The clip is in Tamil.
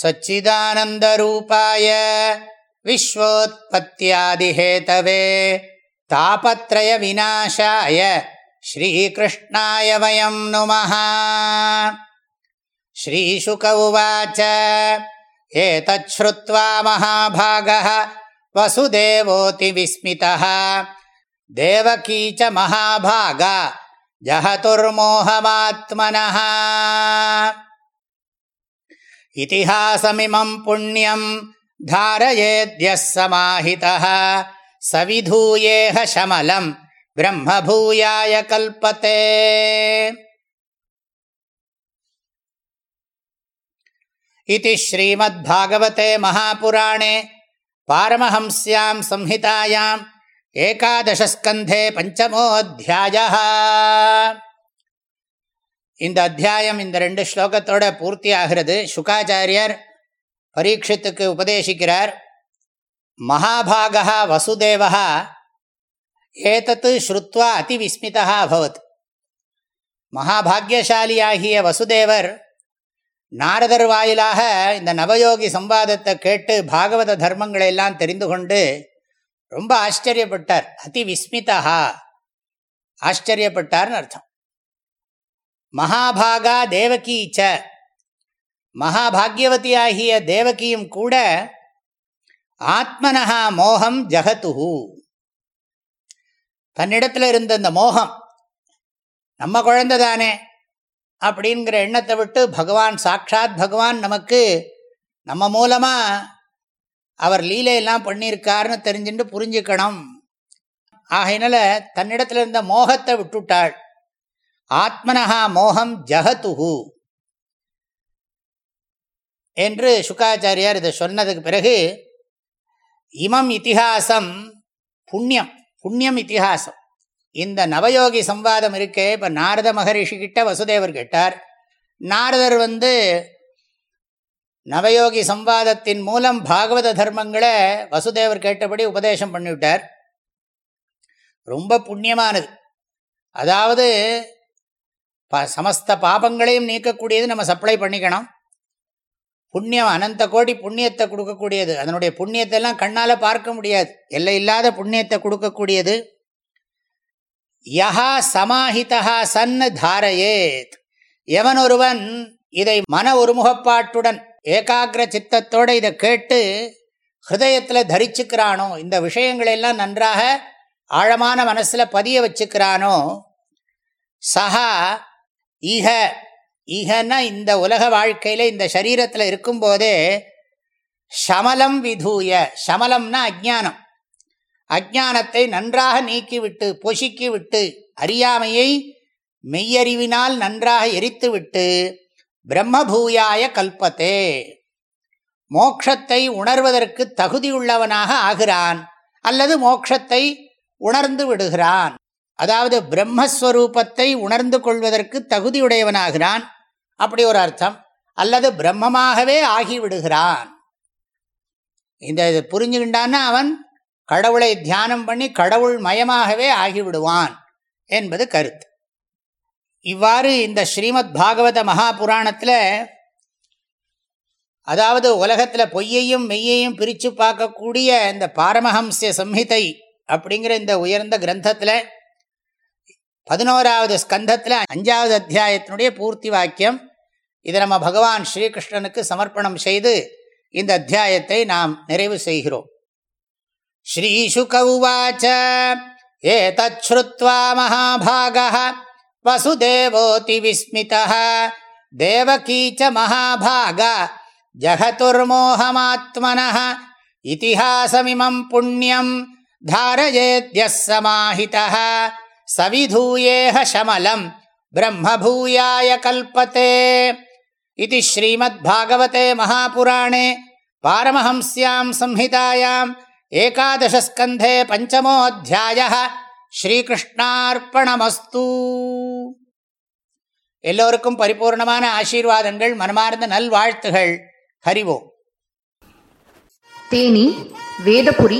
सच्चिदानन्दरूपाय विश्वोत्पत्त्यादिहेतवे तापत्रयविनाशाय श्रीकृष्णाय वयं नुमः श्रीशुक उवाच एतच्छ्रुत्वा महाभागः वसुदेवोऽतिविस्मितः देवकी च महाभागा जहतुर्मोहमात्मनः इतिहासमिमं पुण्यं धारयेद्यः समाहितः सविधूयेह शमलं ब्रह्मभूयाय कल्पते इति श्रीमद्भागवते महापुराणे पारमहंस्यां संहितायाम् ஏகாதசஸ்கந்தே பஞ்சமோத்தியாய இந்த அத்தியாயம் இந்த ரெண்டு ஸ்லோகத்தோட பூர்த்தி ஆகிறது சுகாச்சாரியர் பரீட்சத்துக்கு உபதேசிக்கிறார். மகாபாகா வசுதேவா ஏதத்து ஸ்ருத்வா அதிவிஸ்மிதா அபவத். மகாபாகியசாலியாகிய வசுதேவர் நாரதர் வாயிலாக இந்த நவயோகி சம்பாதத்தை கேட்டு பாகவத தர்மங்களை எல்லாம் தெரிந்து கொண்டு ரொம்ப ஆச்சரியப்பட்டார். அதி விஸ்மிதா ஆச்சரியப்பட்டார்னு அர்த்தம். மகாபாகா தேவகி ச. மகாபாகியவதி ஆகிய தேவகியும் கூட ஆத்மனஹா மோகம் ஜகத்துஹு தன்னிடத்தில் இருந்த இந்த மோகம் நம்ம குழந்தை தானே அப்படிங்கிற எண்ணத்தை விட்டு பகவான் சாட்சாத் பகவான் நமக்கு நம்ம மூலமாக அவர் லீலையெல்லாம் பண்ணியிருக்காருன்னு தெரிஞ்சுட்டு புரிஞ்சுக்கணும். ஆகையினால தன்னிடத்தில் இருந்த மோகத்தை விட்டுட்டாள். ஆத்மனஹா மோகம் ஜகத்துஹு என்று சுக்காச்சாரியார் இதை சொன்னதுக்கு பிறகு இமம் இத்திஹாசம் புண்ணியம் புண்ணியம் இத்திஹாசம். இந்த நவயோகி சம்வாதம் இருக்கே இப்போ நாரத மகரிஷி கிட்ட வசுதேவர் கேட்டார் நாரதர் வந்து நவயோகி சம்வாதத்தின் மூலம் பாகவத தர்மங்களை வசுதேவர் கேட்டபடி உபதேசம் பண்ணிவிட்டார். ரொம்ப புண்ணியமானது. அதாவது ப சமஸ்த பாபங்களையும் நீக்கக்கூடியது நம்ம சப்ளை பண்ணிக்கணும். புண்ணியம் அனந்த கோடி புண்ணியத்தை கொடுக்கக்கூடியது. அதனுடைய புண்ணியத்தை எல்லாம் கண்ணால் பார்க்க முடியாது. எல்லை இல்லாத புண்ணியத்தை கொடுக்கக்கூடியது. யஹா சமாஹிதா சன் தாரையேத். எவன் ஒருவன் இதை மன ஒருமுகப்பாட்டுடன் ஏகாகிர சித்தத்தோடு இதை கேட்டு ஹிருதயத்தில் தரிச்சுக்கிறானோ இந்த விஷயங்களெல்லாம் நன்றாக ஆழமான மனசில் பதிய வச்சுக்கிறானோ சஹா ஈக ஈகன்னா இந்த உலக வாழ்க்கையில் இந்த சரீரத்தில் இருக்கும்போதே சமலம் விதூய சமலம்னா அஜானம் அஜானத்தை நன்றாக நீக்கிவிட்டு பொசுக்கி விட்டு அறியாமையை மெய்யறிவினால் நன்றாக எரித்து விட்டு பிரம்மபூயாய கல்பத்தே. மோக்ஷத்தை உணர்வதற்கு தகுதியுள்ளவனாக ஆகிறான் அல்லது மோக்ஷத்தை உணர்ந்து விடுகிறான். அதாவது பிரம்மஸ்வரூபத்தை உணர்ந்து கொள்வதற்கு தகுதியுடையவனாகிறான். அப்படி ஒரு அர்த்தம். அல்லது பிரம்மமாகவே ஆகிவிடுகிறான். இந்த இது புரிஞ்சுக்கின்றான்னா அவன் கடவுளை தியானம் பண்ணி கடவுள் மயமாகவே ஆகிவிடுவான் என்பது கருத்து. இவ்வாறு இந்த ஸ்ரீமத் பாகவத மகாபுராணத்தில் அதாவது உலகத்தில் பொய்யையும் மெய்யையும் பிரித்து பார்க்கக்கூடிய இந்த பாரமஹம்சிய சம்ஹிதை அப்படிங்கிற இந்த உயர்ந்த கிரந்தத்தில் பதினோராவது ஸ்கந்தத்தில் அஞ்சாவது அத்தியாயத்தினுடைய பூர்த்தி வாக்கியம். இதை நம்ம பகவான் ஸ்ரீகிருஷ்ணனுக்கு சமர்ப்பணம் செய்து இந்த அத்தியாயத்தை நாம் நிறைவு செய்கிறோம். ஸ்ரீசுக உவாச்ச ஏ தச்ருத்வா மகாபாக வசுதேவோதி விஸ்மித தேவகீச்ச மகாபாக ஜகதுர்மோகமாத்மன இத்திஹாசமிமம் புண்ணியம் தாரயேத்யः சமாஹிதः சவிதூயேஹ சமலம் பிரம்மபூயாய கல்பத்தே இது ஸ்ரீமத்பாகவதே மகாபுராணே பாரமஹம்ஸ்யாம் சம்ஹிதாயாம் ஏகாதசஸ்கந்தே பஞ்சமோத்தியாய ஸ்ரீகிருஷ்ணார்ப்பணமஸ்து எல்லோருக்கும் பரிபூர்ணமான ஆசீர்வாதங்கள் மனமார்ந்த நல்வாழ்த்துகள். ஹரிவோம். தேனி வேதபுரி